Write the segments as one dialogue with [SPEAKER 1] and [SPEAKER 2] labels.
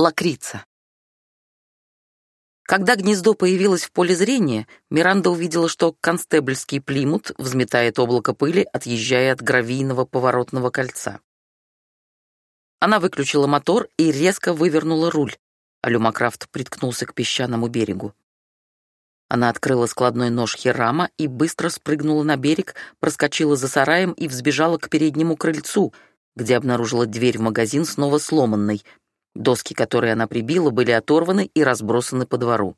[SPEAKER 1] Лакрица. Когда гнездо появилось в поле зрения, Миранда увидела, что констебльский плимут взметает облако пыли, отъезжая от гравийного поворотного кольца. Она выключила мотор и резко вывернула руль, а Люмакрафт приткнулся к песчаному берегу. Она открыла складной нож Херама и быстро спрыгнула на берег, проскочила за сараем и взбежала к переднему крыльцу, где обнаружила дверь в магазин снова сломанной — Доски, которые она прибила, были оторваны и разбросаны по двору.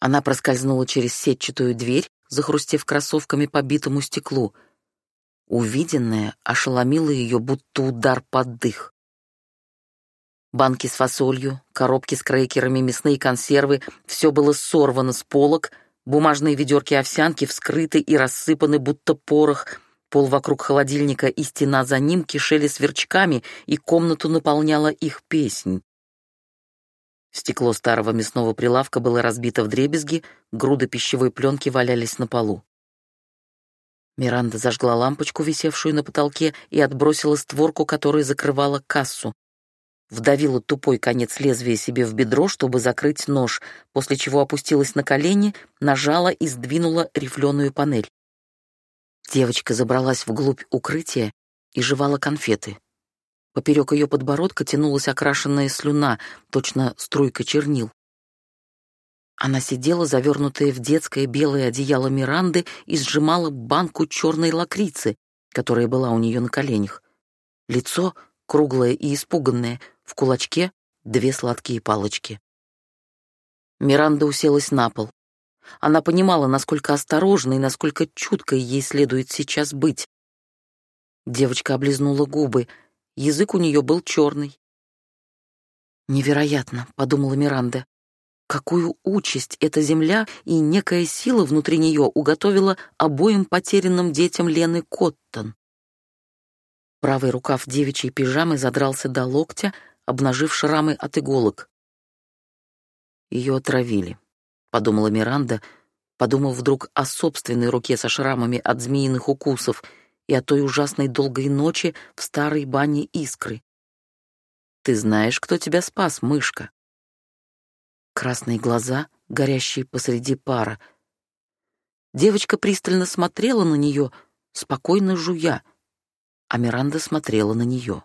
[SPEAKER 1] Она проскользнула через сетчатую дверь, захрустев кроссовками по битому стеклу. Увиденное ошеломило ее, будто удар под дых. Банки с фасолью, коробки с крекерами, мясные консервы — все было сорвано с полок, бумажные ведерки овсянки вскрыты и рассыпаны, будто порох — Пол вокруг холодильника и стена за ним кишели сверчками, и комнату наполняла их песнь. Стекло старого мясного прилавка было разбито вдребезги, груды пищевой пленки валялись на полу. Миранда зажгла лампочку, висевшую на потолке, и отбросила створку, которая закрывала кассу. Вдавила тупой конец лезвия себе в бедро, чтобы закрыть нож, после чего опустилась на колени, нажала и сдвинула рифленую панель. Девочка забралась вглубь укрытия и жевала конфеты. Поперек ее подбородка тянулась окрашенная слюна, точно струйка чернил. Она сидела, завернутая в детское белое одеяло Миранды, и сжимала банку черной лакрицы, которая была у нее на коленях. Лицо, круглое и испуганное, в кулачке две сладкие палочки. Миранда уселась на пол. Она понимала, насколько осторожной и насколько чуткой ей следует сейчас быть. Девочка облизнула губы. Язык у нее был черный. «Невероятно», — подумала Миранда. «Какую участь эта земля и некая сила внутри нее уготовила обоим потерянным детям Лены Коттон». Правый рукав девичьей пижамы задрался до локтя, обнажив шрамы от иголок. Ее отравили. — подумала Миранда, подумав вдруг о собственной руке со шрамами от змеиных укусов и о той ужасной долгой ночи в старой бане искры. «Ты знаешь, кто тебя спас, мышка?» Красные глаза, горящие посреди пара. Девочка пристально смотрела на нее, спокойно жуя, а Миранда смотрела на нее.